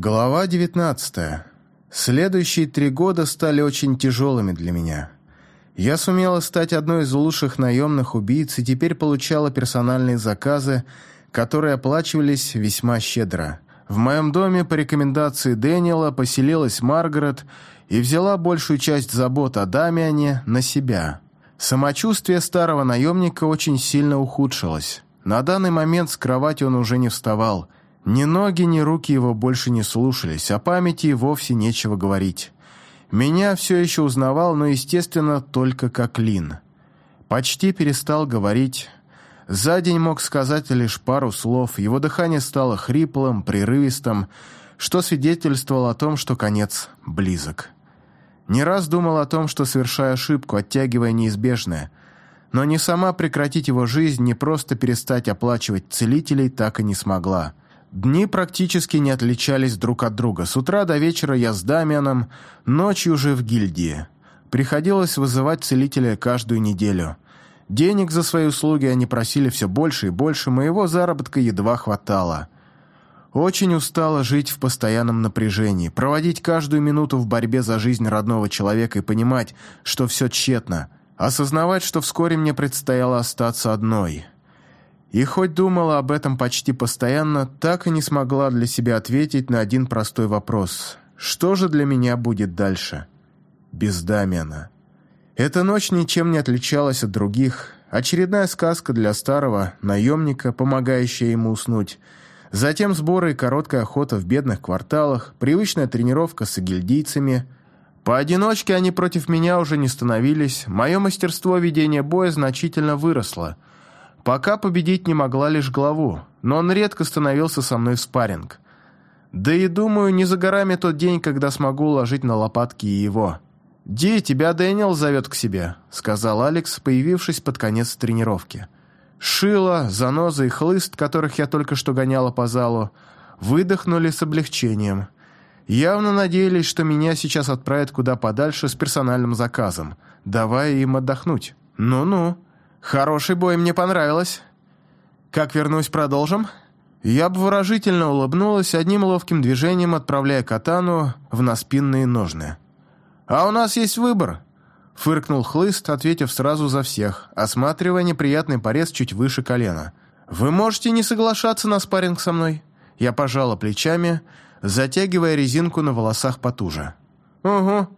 Глава 19. Следующие три года стали очень тяжелыми для меня. Я сумела стать одной из лучших наемных убийц и теперь получала персональные заказы, которые оплачивались весьма щедро. В моем доме по рекомендации Дэниела поселилась Маргарет и взяла большую часть забот о Дамиане на себя. Самочувствие старого наемника очень сильно ухудшилось. На данный момент с кровати он уже не вставал – ни ноги, ни руки его больше не слушались, о памяти вовсе нечего говорить. Меня все еще узнавал, но, естественно, только как Лин. Почти перестал говорить. За день мог сказать лишь пару слов, его дыхание стало хриплым, прерывистым, что свидетельствовало о том, что конец близок. Не раз думал о том, что совершаю ошибку, оттягивая неизбежное, но не сама прекратить его жизнь, не просто перестать оплачивать целителей так и не смогла. Дни практически не отличались друг от друга. С утра до вечера я с Дамианом, ночью уже в гильдии. Приходилось вызывать целителя каждую неделю. Денег за свои услуги они просили все больше и больше, моего заработка едва хватало. Очень устала жить в постоянном напряжении, проводить каждую минуту в борьбе за жизнь родного человека и понимать, что все тщетно, осознавать, что вскоре мне предстояло остаться одной – и хоть думала об этом почти постоянно, так и не смогла для себя ответить на один простой вопрос. Что же для меня будет дальше? Без Дамиана. Эта ночь ничем не отличалась от других. Очередная сказка для старого наемника, помогающая ему уснуть. Затем сборы и короткая охота в бедных кварталах, привычная тренировка с гильдийцами. Поодиночке они против меня уже не становились. Мое мастерство ведения боя значительно выросло – Пока победить не могла лишь главу, но он редко становился со мной в спарринг. Да и думаю, не за горами тот день, когда смогу уложить на лопатки и его. «Ди, тебя Дэниел зовет к себе», — сказал Алекс, появившись под конец тренировки. Шило, заноза и хлыст, которых я только что гоняла по залу, выдохнули с облегчением. Явно надеялись, что меня сейчас отправят куда подальше с персональным заказом, давая им отдохнуть. «Ну-ну». Хороший бой, мне понравилось. Как вернусь, продолжим? Я бы выражительно улыбнулась, одним ловким движением отправляя катану в наспинные ножны. «А у нас есть выбор», — фыркнул хлыст, ответив сразу за всех, осматривая неприятный порез чуть выше колена. «Вы можете не соглашаться на спарринг со мной?» Я пожала плечами, затягивая резинку на волосах потуже. «Угу.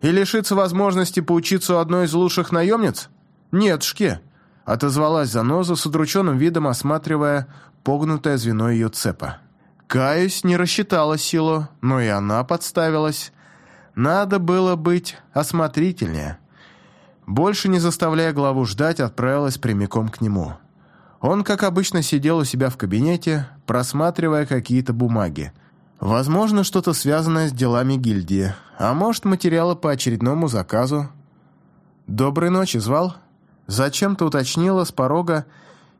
И лишиться возможности поучиться у одной из лучших наемниц?» «Нет, Шке», — отозвалась Заноза с удрученным видом, осматривая погнутое звено ее цепа. Каюсь, не рассчитала силу, но и она подставилась. Надо было быть осмотрительнее. Больше не заставляя главу ждать, отправилась прямиком к нему. Он, как обычно, сидел у себя в кабинете, просматривая какие-то бумаги. Возможно, что-то связанное с делами гильдии, а может, материалы по очередному заказу. «Доброй ночи, звал?» Зачем-то уточнила с порога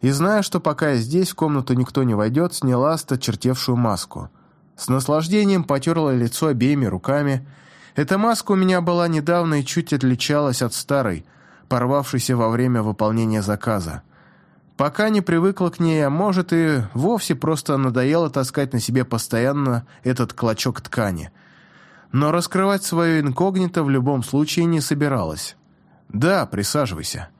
и, зная, что пока я здесь, в комнату никто не войдет, сняла сточертевшую маску. С наслаждением потерла лицо обеими руками. Эта маска у меня была недавно и чуть отличалась от старой, порвавшейся во время выполнения заказа. Пока не привыкла к ней, а может и вовсе просто надоело таскать на себе постоянно этот клочок ткани. Но раскрывать свое инкогнито в любом случае не собиралась. «Да, присаживайся».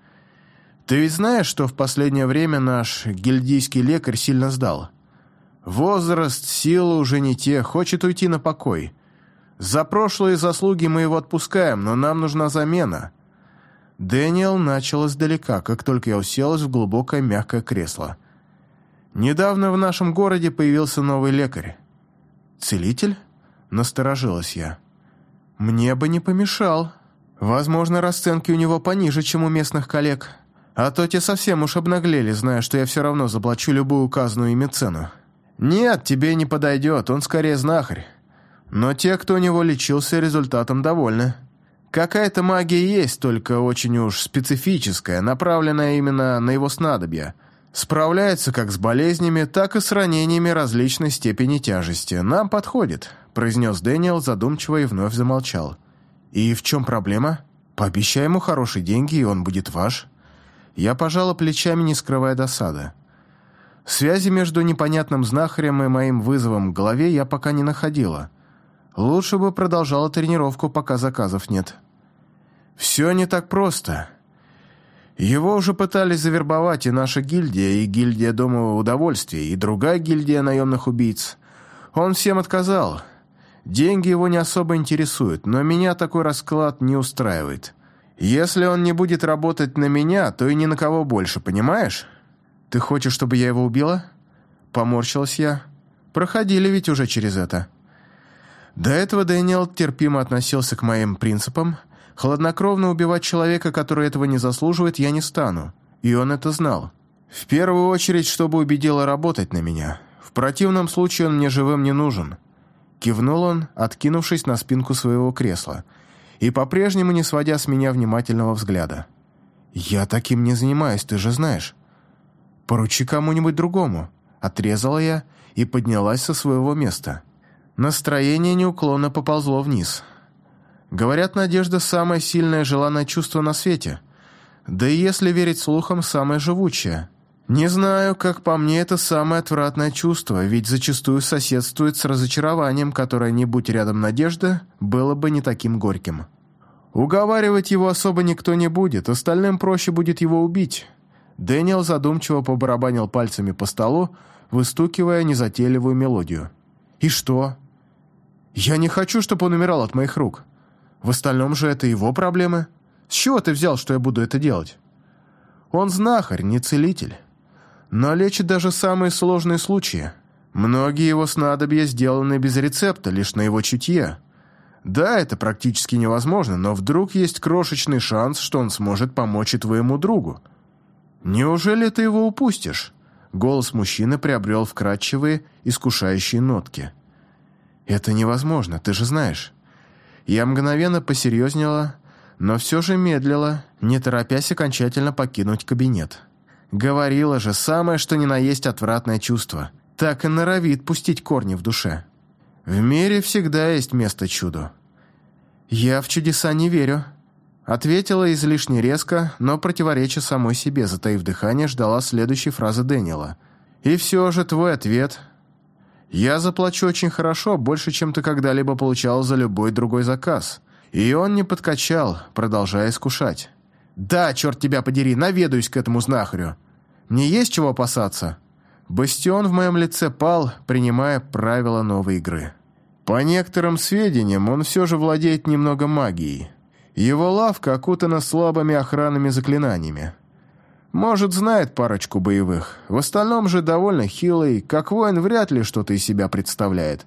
Ты ведь знаешь, что в последнее время наш гильдийский лекарь сильно сдал? Возраст, сила уже не те, хочет уйти на покой. За прошлые заслуги мы его отпускаем, но нам нужна замена». Дэниел начал издалека, как только я уселась в глубокое мягкое кресло. «Недавно в нашем городе появился новый лекарь». «Целитель?» — насторожилась я. «Мне бы не помешал. Возможно, расценки у него пониже, чем у местных коллег». А то те совсем уж обнаглели, зная, что я все равно заплачу любую указанную ими цену. Нет, тебе не подойдет, он скорее знахарь. Но те, кто у него лечился, результатом довольны. Какая-то магия есть, только очень уж специфическая, направленная именно на его снадобья. Справляется как с болезнями, так и с ранениями различной степени тяжести. Нам подходит», — произнес Дэниел задумчиво и вновь замолчал. «И в чем проблема? Пообещай ему хорошие деньги, и он будет ваш». Я пожала плечами, не скрывая досады. Связи между непонятным знахарем и моим вызовом в голове я пока не находила. Лучше бы продолжала тренировку, пока заказов нет. Все не так просто. Его уже пытались завербовать и наша гильдия, и гильдия Дома удовольствия, и другая гильдия наемных убийц. Он всем отказал. Деньги его не особо интересуют, но меня такой расклад не устраивает. Если он не будет работать на меня, то и ни на кого больше, понимаешь? Ты хочешь, чтобы я его убила? Поморщилась я. Проходили ведь уже через это. До этого Дэниел терпимо относился к моим принципам. Хладнокровно убивать человека, который этого не заслуживает, я не стану. И он это знал. В первую очередь, чтобы убедила работать на меня. В противном случае он мне живым не нужен. Кивнул он, откинувшись на спинку своего кресла, и по-прежнему не сводя с меня внимательного взгляда. «Я таким не занимаюсь, ты же знаешь. Поручи кому-нибудь другому», — отрезала я и поднялась со своего места. Настроение неуклонно поползло вниз. Говорят, надежда – самое сильное желанное чувство на свете. Да и если верить слухам, самое живучее. Не знаю, как по мне, это самое отвратное чувство, ведь зачастую соседствует с разочарованием, которое, не будь рядом надежда, было бы не таким горьким. Уговаривать его особо никто не будет, остальным проще будет его убить. Дэниел задумчиво побарабанил пальцами по столу, выстукивая незатейливую мелодию. «И что?» Я не хочу, чтобы он умирал от моих рук. В остальном же это его проблемы. С чего ты взял, что я буду это делать? Он знахарь, не целитель. Но лечит даже самые сложные случаи. Многие его снадобья сделаны без рецепта, лишь на его чутье. Да, это практически невозможно, но вдруг есть крошечный шанс, что он сможет помочь и твоему другу. Неужели ты его упустишь? Голос мужчины приобрел вкрадчивые, искушающие нотки. «Это невозможно, ты же знаешь». Я мгновенно посерьезнела, но все же медлила, не торопясь окончательно покинуть кабинет. Говорила же, самое что ни на есть отвратное чувство. Так и норовит пустить корни в душе. В мире всегда есть место чуду. «Я в чудеса не верю», — ответила излишне резко, но противореча самой себе, затаив дыхание, ждала следующей фразы Дэниела. «И все же твой ответ я заплачу очень хорошо, больше, чем ты когда-либо получал за любой другой заказ. И он не подкачал, продолжая искушать. Да, черт тебя подери, наведаюсь к этому знахарю. Мне есть чего опасаться. Бастион в моем лице пал, принимая правила новой игры. По некоторым сведениям, он все же владеет немного магией. Его лавка окутана слабыми охранными заклинаниями. Может, знает парочку боевых. В остальном же довольно хилый, как воин вряд ли что-то из себя представляет.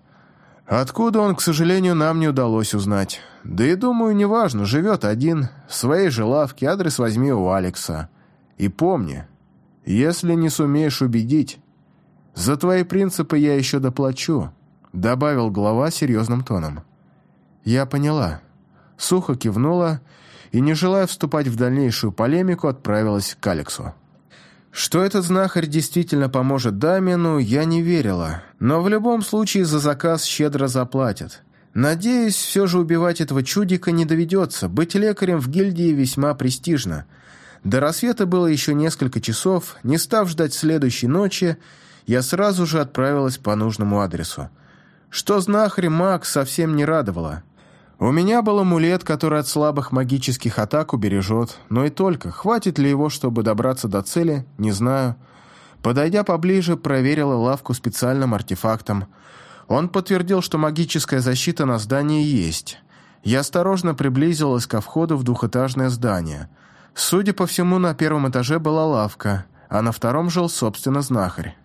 Откуда он, к сожалению, нам не удалось узнать. Да и, думаю, неважно, живет один, в своей же лавке, адрес возьми у Алекса. И помни, если не сумеешь убедить, за твои принципы я еще доплачу», добавил глава серьезным тоном. «Я поняла». Сухо кивнула и, не желая вступать в дальнейшую полемику, отправилась к Алексу. Что этот знахарь действительно поможет Дамину, я не верила, но в любом случае за заказ щедро заплатят. Надеюсь, все же убивать этого чудика не доведется, быть лекарем в гильдии весьма престижно. До рассвета было еще несколько часов, не став ждать следующей ночи, я сразу же отправилась по нужному адресу. Что знахарь маг совсем не радовало – у меня был амулет, который от слабых магических атак убережет, но и только. Хватит ли его, чтобы добраться до цели, не знаю. Подойдя поближе, проверила лавку специальным артефактом. Он подтвердил, что магическая защита на здании есть. Я осторожно приблизилась ко входу в двухэтажное здание. Судя по всему, на первом этаже была лавка, а на втором жил, собственно, знахарь.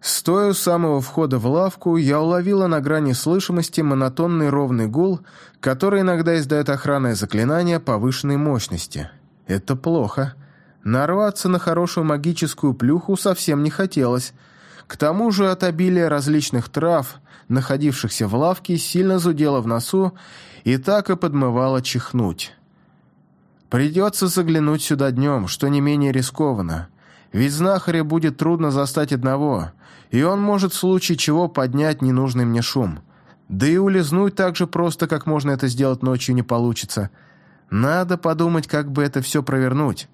Стоя у самого входа в лавку, я уловила на грани слышимости монотонный ровный гул, который иногда издает охранное заклинание повышенной мощности. Это плохо. Нарваться на хорошую магическую плюху совсем не хотелось. К тому же от обилия различных трав, находившихся в лавке, сильно зудело в носу и так и подмывало чихнуть. Придется заглянуть сюда днем, что не менее рискованно. Ведь знахаря будет трудно застать одного — и он может в случае чего поднять ненужный мне шум. Да и улизнуть так же просто, как можно это сделать ночью, не получится. Надо подумать, как бы это все провернуть.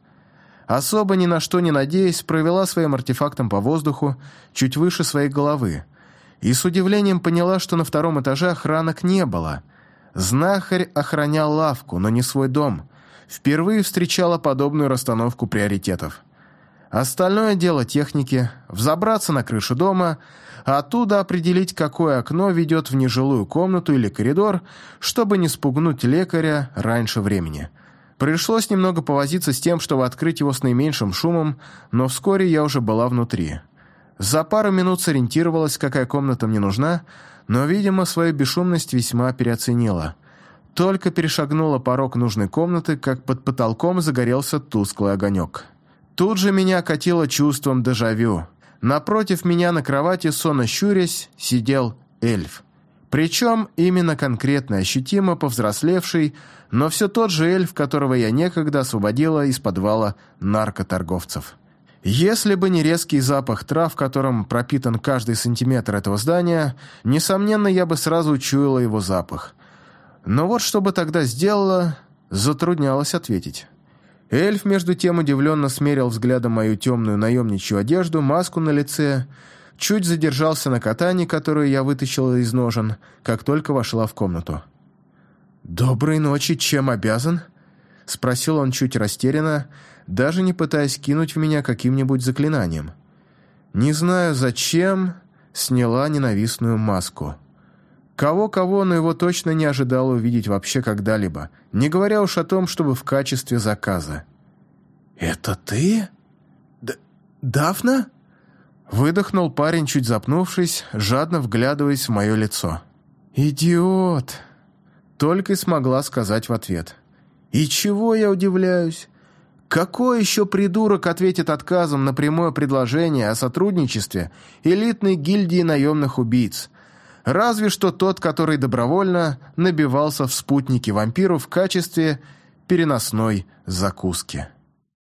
особо ни на что не надеясь, провела своим артефактом по воздуху чуть выше своей головы и с удивлением поняла, что на втором этаже охранок не было. Знахарь охранял лавку, но не свой дом. Впервые встречала подобную расстановку приоритетов. Остальное дело техники – взобраться на крышу дома, а оттуда определить, какое окно ведет в нежилую комнату или коридор, чтобы не спугнуть лекаря раньше времени. Пришлось немного повозиться с тем, чтобы открыть его с наименьшим шумом, но вскоре я уже была внутри. За пару минут сориентировалась, какая комната мне нужна, но, видимо, свою бесшумность весьма переоценила. Только перешагнула порог нужной комнаты, как под потолком загорелся тусклый огонек. Тут же меня окатило чувством дежавю. Напротив меня на кровати, сонно щурясь, сидел эльф. Причем именно конкретно ощутимо повзрослевший, но все тот же эльф, которого я некогда освободила из подвала наркоторговцев. Если бы не резкий запах трав, которым пропитан каждый сантиметр этого здания, несомненно, я бы сразу учуяла его запах. Но вот что бы тогда сделала, затруднялось ответить. Эльф, между тем, удивленно смерил взглядом мою темную наемничью одежду, маску на лице, чуть задержался на катане, которую я вытащила из ножен, как только вошла в комнату. «Доброй ночи, чем обязан?» — спросил он чуть растерянно, даже не пытаясь кинуть в меня каким-нибудь заклинанием. Не знаю зачем, сняла ненавистную маску. Кого-кого, но его точно не ожидал увидеть вообще когда-либо, не говоря уж о том, чтобы в качестве заказа. «Это ты? Д Дафна?» Выдохнул парень, чуть запнувшись, жадно вглядываясь в мое лицо. «Идиот!» Только и смогла сказать в ответ. «И чего я удивляюсь? Какой еще придурок ответит отказом на прямое предложение о сотрудничестве элитной гильдии наемных убийц, Разве что тот, который добровольно набивался в спутники вампиру в качестве переносной закуски.